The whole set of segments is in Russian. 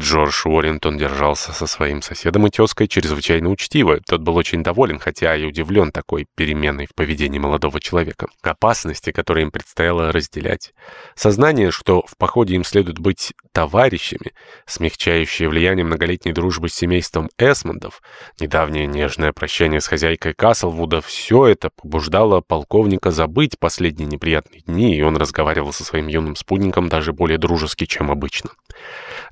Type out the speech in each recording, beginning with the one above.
Джордж Уоррингтон держался со своим соседом и тезкой чрезвычайно учтиво. Тот был очень доволен, хотя и удивлен такой переменой в поведении молодого человека. Опасности, которые им предстояло разделять. Сознание, что в походе им следует быть товарищами, смягчающее влияние многолетней дружбы с семейством Эсмондов, недавнее нежное прощание с хозяйкой Каслвуда, все это побуждало полковника забыть последние неприятные дни, и он разговаривал со своим юным спутником даже более дружески, чем обычно.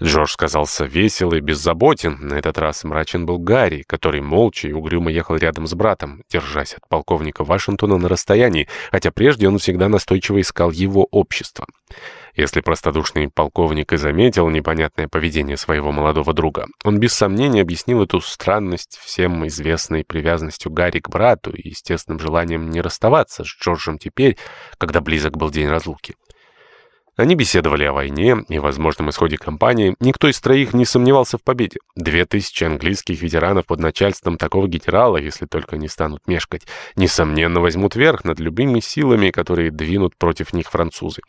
Джордж казался весел и беззаботен. На этот раз мрачен был Гарри, который молча и угрюмо ехал рядом с братом, держась от полковника Вашингтона на расстоянии, хотя прежде он всегда настойчиво искал его общество. Если простодушный полковник и заметил непонятное поведение своего молодого друга, он без сомнения объяснил эту странность всем известной привязанностью Гарри к брату и естественным желанием не расставаться с Джорджем теперь, когда близок был день разлуки. Они беседовали о войне и возможном исходе кампании. Никто из троих не сомневался в победе. Две тысячи английских ветеранов под начальством такого генерала, если только не станут мешкать, несомненно возьмут верх над любыми силами, которые двинут против них французы.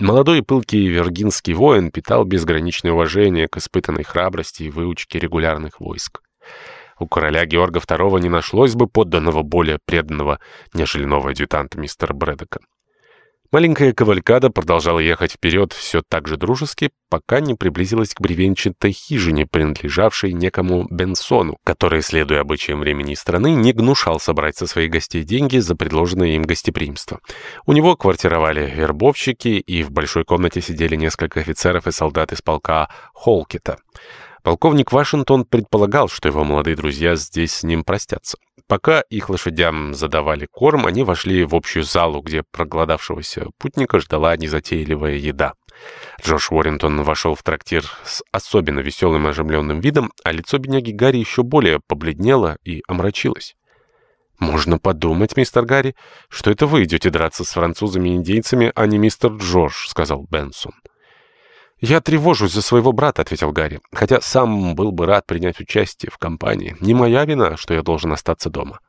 Молодой и пылкий виргинский воин питал безграничное уважение к испытанной храбрости и выучке регулярных войск. У короля Георга II не нашлось бы подданного более преданного, нежели новый адъютант мистер Брэдока. Маленькая кавалькада продолжала ехать вперед все так же дружески, пока не приблизилась к бревенчатой хижине, принадлежавшей некому Бенсону, который, следуя обычаям времени страны, не гнушал собрать со своих гостей деньги за предложенное им гостеприимство. У него квартировали вербовщики, и в большой комнате сидели несколько офицеров и солдат из полка Холкета. Полковник Вашингтон предполагал, что его молодые друзья здесь с ним простятся. Пока их лошадям задавали корм, они вошли в общую залу, где проголодавшегося путника ждала незатейливая еда. Джош Уоррингтон вошел в трактир с особенно веселым и оживленным видом, а лицо бедняги Гарри еще более побледнело и омрачилось. «Можно подумать, мистер Гарри, что это вы идете драться с французами и индейцами, а не мистер Джордж», — сказал Бенсон. «Я тревожусь за своего брата», — ответил Гарри, «хотя сам был бы рад принять участие в кампании. Не моя вина, что я должен остаться дома».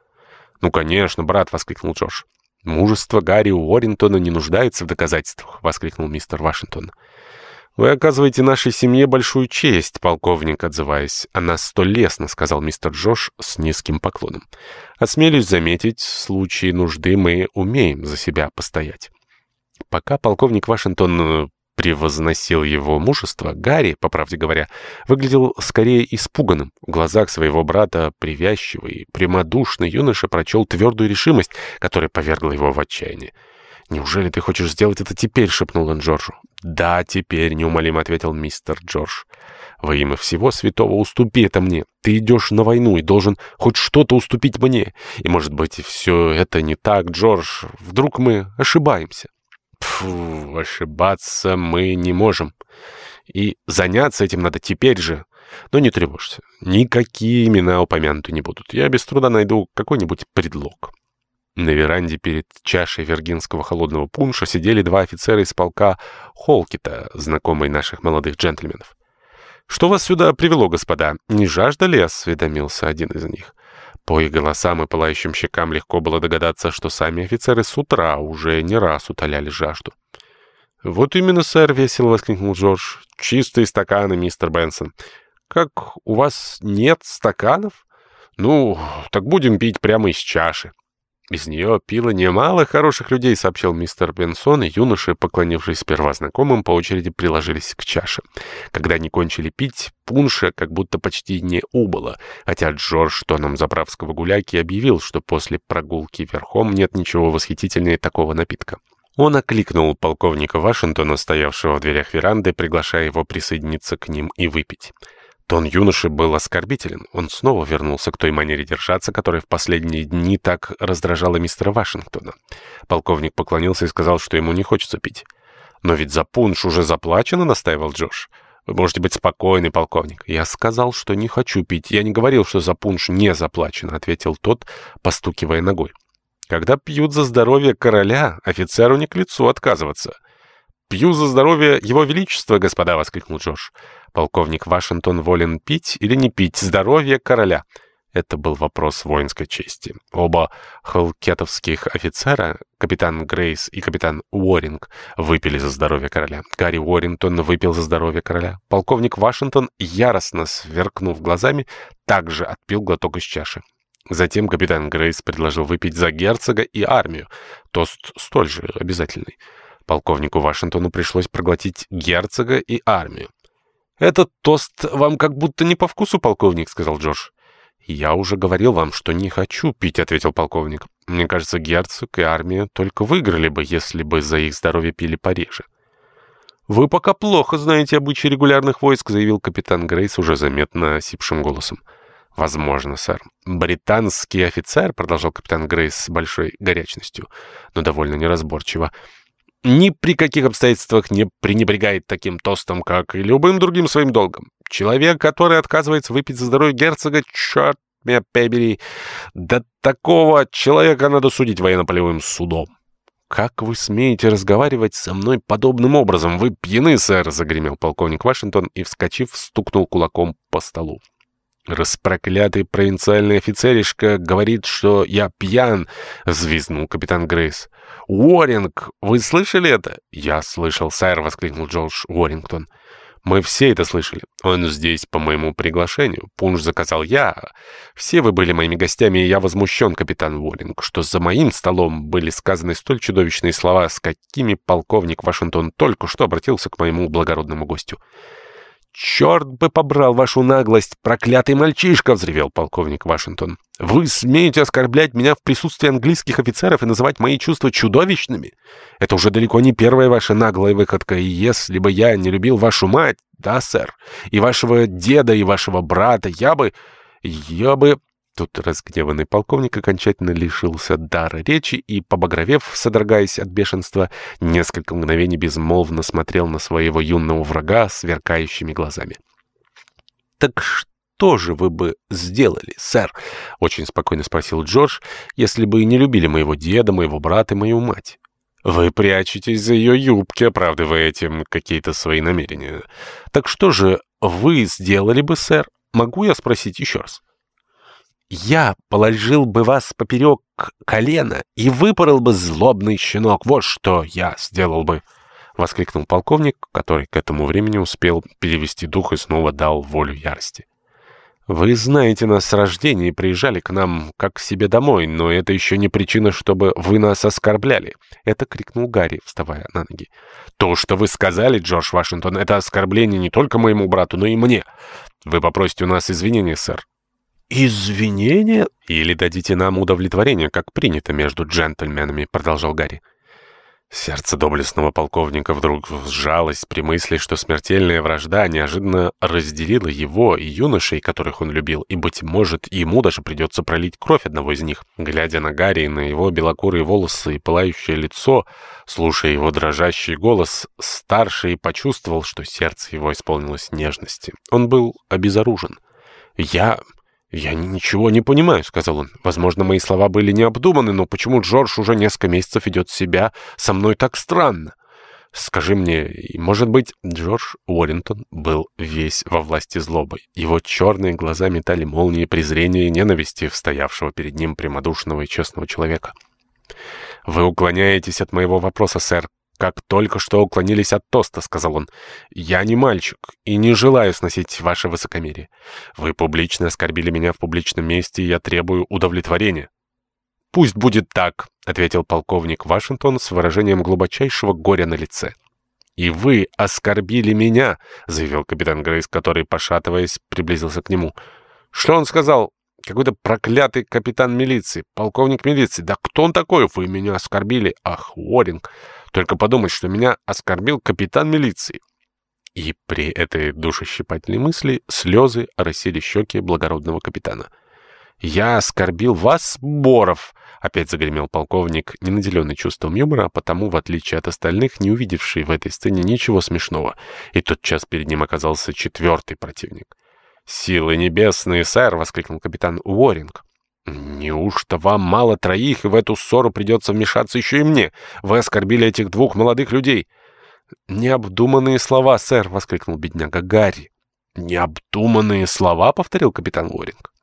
«Ну, конечно, брат», — воскликнул Джош. «Мужество Гарри Уоррингтона не нуждается в доказательствах», — воскликнул мистер Вашингтон. «Вы оказываете нашей семье большую честь, полковник, отзываясь. Она столь лестно», — сказал мистер Джош с низким поклоном. «Осмелюсь заметить, в случае нужды мы умеем за себя постоять». Пока полковник Вашингтон превозносил его мужество, Гарри, по правде говоря, выглядел скорее испуганным. В глазах своего брата привязчивый прямодушный юноша прочел твердую решимость, которая повергла его в отчаяние. «Неужели ты хочешь сделать это теперь?» — шепнул он Джорджу. «Да, теперь», — неумолимо ответил мистер Джордж. «Во имя всего святого уступи это мне. Ты идешь на войну и должен хоть что-то уступить мне. И, может быть, все это не так, Джордж. Вдруг мы ошибаемся». Фу, ошибаться мы не можем. И заняться этим надо теперь же. Но не тревожься, никакие имена упомянуты не будут. Я без труда найду какой-нибудь предлог. На веранде перед чашей вергинского холодного пунша сидели два офицера из полка Холкита, знакомые наших молодых джентльменов. «Что вас сюда привело, господа? Не жаждали?» — осведомился один из них. По их голосам и пылающим щекам легко было догадаться, что сами офицеры с утра уже не раз утоляли жажду. «Вот именно, сэр», — весело воскликнул Джордж. «Чистые стаканы, мистер Бенсон. Как у вас нет стаканов? Ну, так будем пить прямо из чаши». Из нее пило немало хороших людей, сообщил мистер Бенсон, и юноши, поклонившись сперва знакомым, по очереди приложились к чаше. Когда они кончили пить, пунша как будто почти не убыло, хотя Джордж тоном заправского гуляки объявил, что после прогулки верхом нет ничего восхитительнее такого напитка. Он окликнул полковника Вашингтона, стоявшего в дверях веранды, приглашая его присоединиться к ним и выпить. Тон юноши был оскорбителен. Он снова вернулся к той манере держаться, которая в последние дни так раздражала мистера Вашингтона. Полковник поклонился и сказал, что ему не хочется пить. «Но ведь за пунш уже заплачено», — настаивал Джош. «Вы можете быть спокойны, полковник». «Я сказал, что не хочу пить. Я не говорил, что за пунш не заплачено», — ответил тот, постукивая ногой. «Когда пьют за здоровье короля, офицеру не к лицу отказываться». «Пью за здоровье его величества, господа!» — воскликнул Джош. «Полковник Вашингтон волен пить или не пить здоровье короля?» Это был вопрос воинской чести. Оба халкетовских офицера, капитан Грейс и капитан Уоринг, выпили за здоровье короля. Гарри Уоррингтон выпил за здоровье короля. Полковник Вашингтон, яростно сверкнув глазами, также отпил глоток из чаши. Затем капитан Грейс предложил выпить за герцога и армию. Тост столь же обязательный. Полковнику Вашингтону пришлось проглотить герцога и армию. «Этот тост вам как будто не по вкусу, полковник», — сказал Джордж. «Я уже говорил вам, что не хочу пить», — ответил полковник. «Мне кажется, герцог и армия только выиграли бы, если бы за их здоровье пили пореже». «Вы пока плохо знаете обычаи регулярных войск», — заявил капитан Грейс уже заметно осипшим голосом. «Возможно, сэр. Британский офицер», — продолжал капитан Грейс с большой горячностью, но довольно неразборчиво, ни при каких обстоятельствах не пренебрегает таким тостом, как и любым другим своим долгом. Человек, который отказывается выпить за здоровье герцога, черт меня побери, да такого человека надо судить военно-полевым судом. «Как вы смеете разговаривать со мной подобным образом? Вы пьяны, сэр!» — загремел полковник Вашингтон и, вскочив, стукнул кулаком по столу. «Распроклятый провинциальный офицеришка говорит, что я пьян!» — взвизгнул капитан Грейс. «Уорринг, вы слышали это?» «Я слышал, сэр!» — воскликнул Джордж Уоррингтон. Мы все это слышали. Он здесь по моему приглашению. Пунш заказал я. Все вы были моими гостями, и я возмущен, капитан Уоллинг, что за моим столом были сказаны столь чудовищные слова, с какими полковник Вашингтон только что обратился к моему благородному гостю. «Черт бы побрал вашу наглость, проклятый мальчишка!» — взревел полковник Вашингтон. «Вы смеете оскорблять меня в присутствии английских офицеров и называть мои чувства чудовищными? Это уже далеко не первая ваша наглая выходка, и если бы я не любил вашу мать, да, сэр, и вашего деда, и вашего брата, я бы... я бы...» Тут разгневанный полковник окончательно лишился дара речи и, побагровев, содрогаясь от бешенства, несколько мгновений безмолвно смотрел на своего юного врага сверкающими глазами. «Так что же вы бы сделали, сэр?» — очень спокойно спросил Джордж, «если бы и не любили моего деда, моего брата и мою мать». «Вы прячетесь за ее юбки, оправдывая этим какие-то свои намерения. Так что же вы сделали бы, сэр? Могу я спросить еще раз?» Я положил бы вас поперек колена и выпорол бы злобный щенок. Вот что я сделал бы!» — воскликнул полковник, который к этому времени успел перевести дух и снова дал волю ярости. «Вы знаете нас с рождения и приезжали к нам как к себе домой, но это еще не причина, чтобы вы нас оскорбляли!» — это крикнул Гарри, вставая на ноги. «То, что вы сказали, Джордж Вашингтон, это оскорбление не только моему брату, но и мне. Вы попросите у нас извинения, сэр. «Извинения?» «Или дадите нам удовлетворение, как принято между джентльменами», — продолжал Гарри. Сердце доблестного полковника вдруг сжалось при мысли, что смертельная вражда неожиданно разделила его и юношей, которых он любил, и, быть может, ему даже придется пролить кровь одного из них. Глядя на Гарри, на его белокурые волосы и пылающее лицо, слушая его дрожащий голос, старший почувствовал, что сердце его исполнилось нежности. Он был обезоружен. «Я... «Я ничего не понимаю», — сказал он. «Возможно, мои слова были необдуманы, но почему Джордж уже несколько месяцев ведет себя со мной так странно? Скажи мне, может быть...» Джордж Уоррингтон был весь во власти злобы. Его черные глаза метали молнии презрения и ненависти в стоявшего перед ним прямодушного и честного человека. «Вы уклоняетесь от моего вопроса, сэр как только что уклонились от тоста», — сказал он. «Я не мальчик и не желаю сносить ваше высокомерие. Вы публично оскорбили меня в публичном месте, и я требую удовлетворения». «Пусть будет так», — ответил полковник Вашингтон с выражением глубочайшего горя на лице. «И вы оскорбили меня», — заявил капитан Грейс, который, пошатываясь, приблизился к нему. «Что он сказал?» Какой-то проклятый капитан милиции, полковник милиции. Да кто он такой? Вы меня оскорбили. Ах, Уоринг. Только подумать, что меня оскорбил капитан милиции. И при этой душещипательной мысли слезы оросили щеки благородного капитана. «Я оскорбил вас, Боров!» — опять загремел полковник, не наделенный чувством юмора, а потому, в отличие от остальных, не увидевший в этой сцене ничего смешного. И тот час перед ним оказался четвертый противник. «Силы небесные, сэр!» — воскликнул капитан Уоринг. «Неужто вам мало троих, и в эту ссору придется вмешаться еще и мне? Вы оскорбили этих двух молодых людей!» «Необдуманные слова, сэр!» — воскликнул бедняга Гарри. «Необдуманные слова?» — повторил капитан Уоринг.